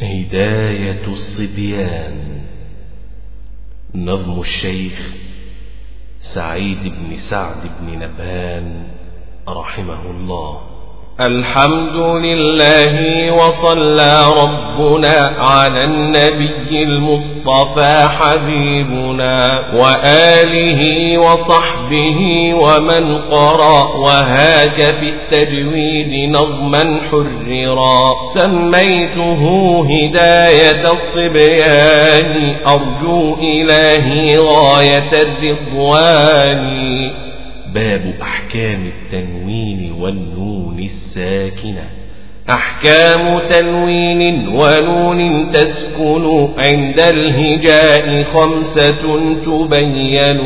هداية الصبيان. نظم الشيخ سعيد بن سعد بن نبهان رحمه الله. الحمد لله وصلى ربنا على النبي المصطفى حبيبنا وآله وصحبه ومن قرأ وهاك في التجويد نظما حررا. سميته هداية الصبيان أرجو إلهي غاية الرضوان. باب أحكام التنوين والنون الساكنة. أحكام تنوين ونون تسكن عند الهجاء خمسة تبين.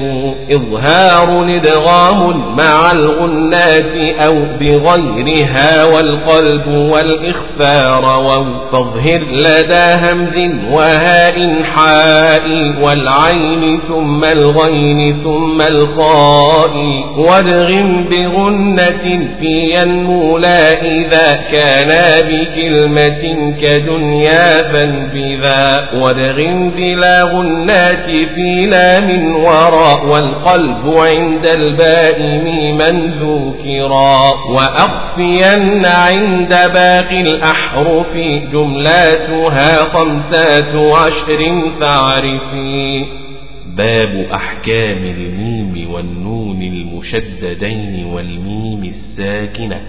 إظهار إدغام مع الغنات أو بغيرها والقلب والإخفار. واو فاظهر لدى همز وهاء حاء والعين ثم الغين ثم الخاء. وادغم بغنة في ينمو لا إذا كان لنا بكلمة كدنيا فانبذا. وادغم بلا غنات في لام وراء والقلب عند الباء ميما ذكرا. وأخفين عند باقي الأحرف جملاتها خمسات عشر فاعرفي. باب أحكام الميم والنون المشددين والميم الساكنة.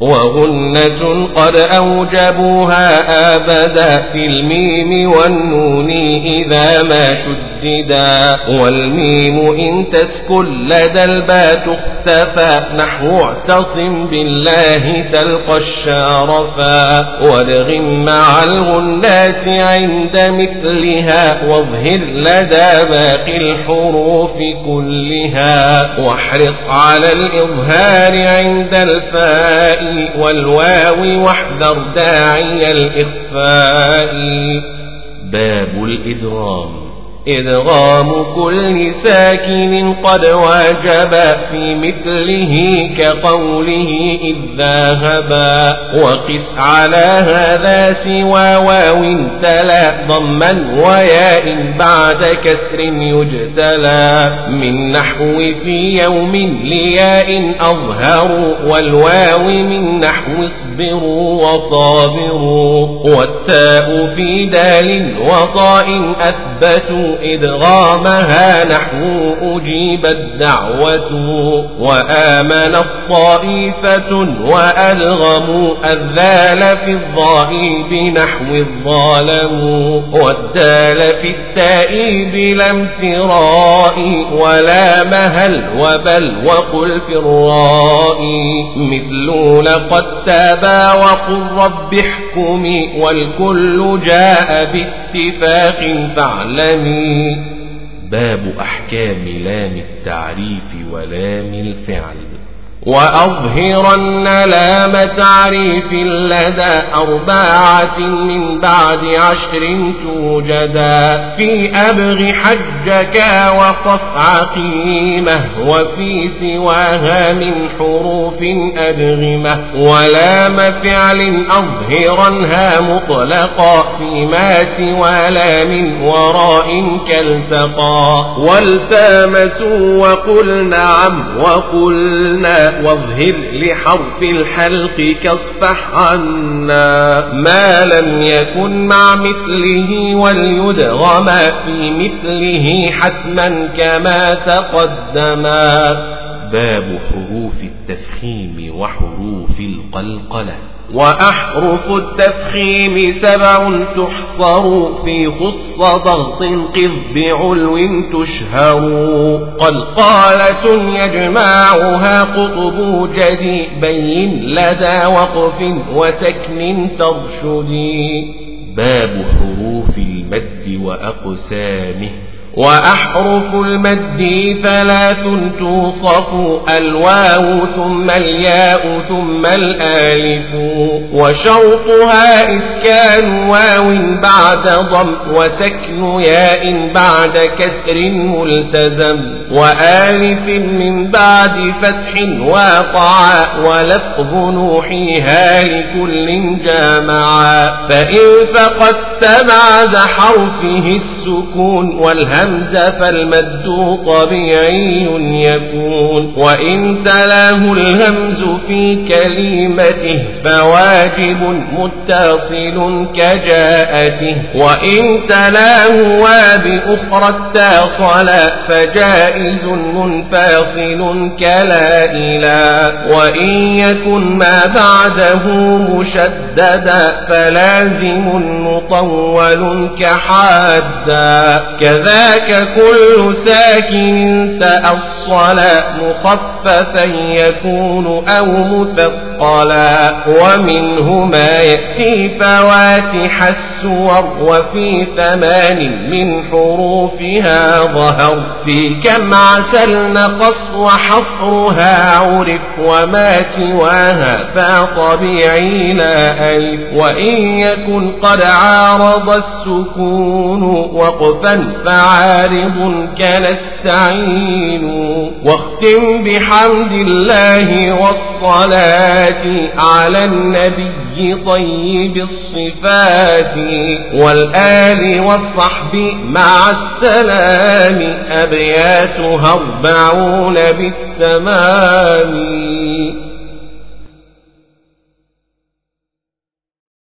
وغنة قد أوجبوها أبدا في الميم والنون إذا ما شددا. والميم إن تسكن لدى الباء تختفى نحو اعتصم بالله تلقى الشارفا وادغم مع الغنات عند مثلها واظهر لدى باقي الحروف كلها. واحرص على الإظهار عند والواو واحذر داعي الإخفاء. باب الإدغام. إدغام كل ساكن قد واجب في مثله كقوله إذ ذهبا. وقس على هذا سوى واو تلا ضما وياء بعد كسر يجتلى. من نحو في يوم لياء أظهر والواو من نحو اصبروا وصابروا. والتاء في دال وطاء أثبتوا إدغامها نحو أجيب الدعوة وآمن الطائفة وألغموا الذال في الظاء بنحو الظالم والدال في التاء بلا امتراء ولا مهل وبل وقل في الراء مثل لقد تابا وقل رب احكمي والكل جاء باتفاق فاعلمي باب أحكام لام التعريف ولام الفعل. وأظهرن لام تعريف لدى أربعة من بعد عشر توجدا في أبغ حجك وقف عقيمة وفي سواها من حروف أدغمة ولام فعل أظهرنها مطلقا فيما سوى لام وراء كالتقى والتامسوا وقل نعم وقلنا واظهر لحرف الحلق كاصفح عنا ما لم يكن مع مثله وليدغم في مثله حتما كما تقدما. باب حروف التفخيم وحروف القلقلة. وأحرف التفخيم سبع تحصر في خص ضغط قذ بعلو تشهر. قلقالة يجمعها قطب جدي بين لدى وقف وسكن ترشدي. باب حروف المد وأقسامه. وأحرف المد ثلاث توصف الواو ثم الياء ثم الآلف وشرطها إسكان واو بعد ضم وسكن ياء بعد كسر ملتزم وآلف من بعد فتح واقعا ولفظ نوحيها لكل جامعا فإن فقدت بعد حرفه السكون والهمز فالمد طبيعي يكون. وإن تلاه الهمز في كلمته فواجب متصل كجاءته. وإن تلاه وبأخرى اتصل فجائز منفصل كلا إلى وإن يكن ما بعده مشددا فلازم مطول كحادا. كذاك كل ساكن تأصل مخففا يكون أو مثقلا ومنه ما يأتي فواتح السور وفي ثمان من حروفها ظهر في كم عسل نقص وحصرها عرف وما سواها فطبيعي لا ألف وإن يكن قد عارض السكون وقفا فعارض كنستعين واختم بحمد الله والصلاة على النبي طيب الصفات والآل والصحب مع السلام أبياتها أربعون بالتمام.